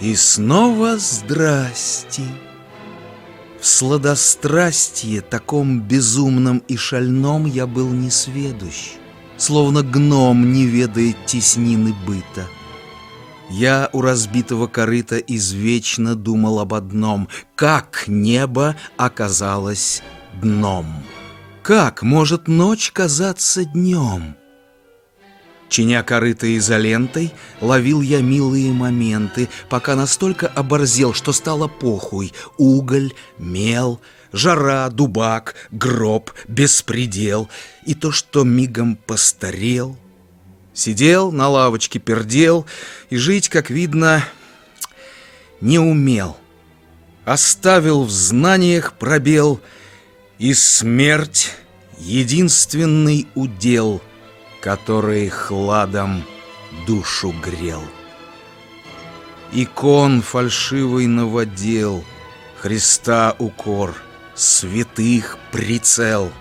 И снова здрасте. В сладострастье, таком безумном и шальном, я был несведущ, словно гном не ведает теснины быта. Я у разбитого корыта извечно думал об одном — как небо оказалось дном. Как может ночь казаться днем? Чиня корыто изолентой, ловил я милые моменты, пока настолько оборзел, что стало похуй. Уголь, мел, жара, дубак, гроб, беспредел. И то, что мигом постарел. Сидел, на лавочке пердел, и жить, как видно, не умел. Оставил в знаниях пробел, и смерть — единственный удел — который хладом душу грел. Икон фальшивый наводил, Христа укор, святых прицел,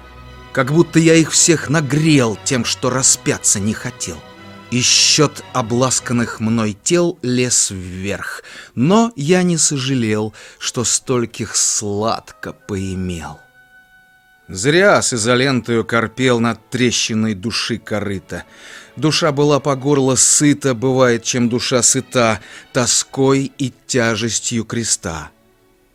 Как будто я их всех нагрел Тем, что распяться не хотел. И счет обласканных мной тел лез вверх, Но я не сожалел, что стольких сладко поимел. Зря с изолентою корпел над трещиной души корыта. Душа была по горло сыта, бывает, чем душа сыта, тоской и тяжестью креста.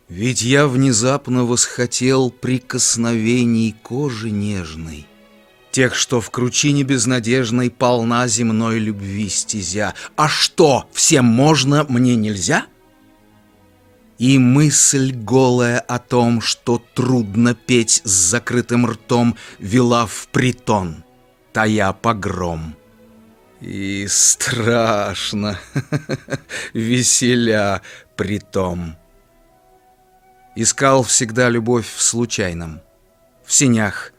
Ведь я внезапно восхотел прикосновений кожи нежной, Тех, что в кручине безнадежной полна земной любви стезя. А что, всем можно, мне нельзя? — и мысль голая о том, что трудно петь с закрытым ртом, Вела в притон, тая погром. И страшно, веселя притом. Искал всегда любовь в случайном, В синях,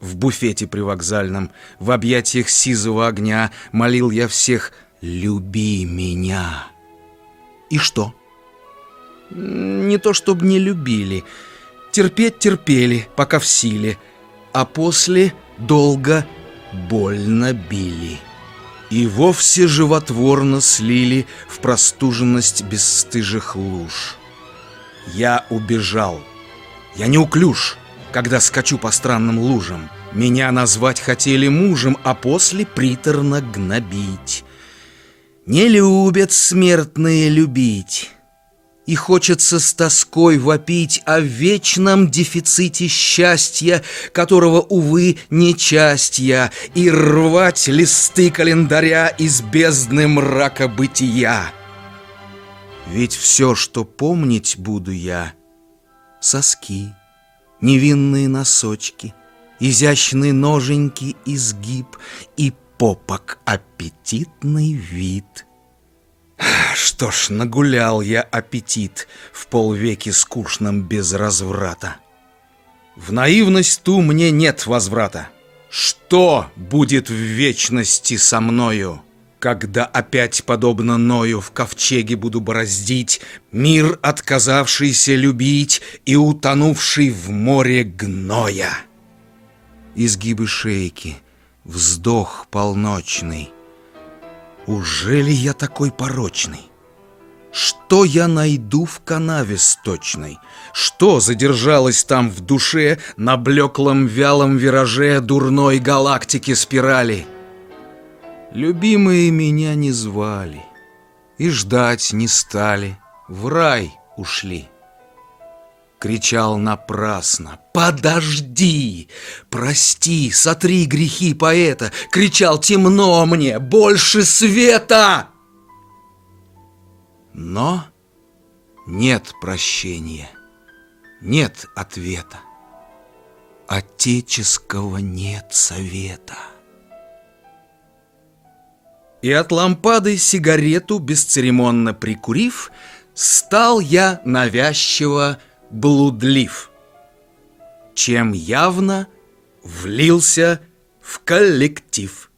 в буфете привокзальном, В объятиях сизого огня Молил я всех «Люби меня». И что? Не то чтобы не любили, терпеть терпели, пока в силе, а после долго больно били. И вовсе животворно слили в простуженность бесстыжих луж. Я убежал. Я неуклюж, когда скачу по странным лужам. Меня назвать хотели мужем, а после приторно гнобить. Не любят смертные любить. И хочется с тоской вопить о вечном дефиците счастья, которого, увы, не часть я, и рвать листы календаря из бездны мрака бытия. Ведь все, что помнить буду я, соски, невинные носочки, изящный ноженьки изгиб и попок аппетитный вид — что ж, нагулял я аппетит в полвеки скучном без разврата. В наивность ту мне нет возврата. Что будет в вечности со мною, когда опять, подобно Ною, в ковчеге буду бороздить мир, отказавшийся любить и утонувший в море гноя? Изгибы шейки, вздох полночный, Ужели я такой порочный? Что я найду в канаве сточной? Что задержалось там в душе на блеклом вялом вираже дурной галактики спирали? Любимые меня не звали и ждать не стали, в рай ушли. Кричал напрасно «Подожди! Прости, сотри грехи поэта!» Кричал «Темно мне! Больше света!» Но нет прощения, нет ответа. Отеческого нет совета. И от лампады сигарету, бесцеремонно прикурив, Стал я навязчиво блудлив, чем явно влился в коллектив.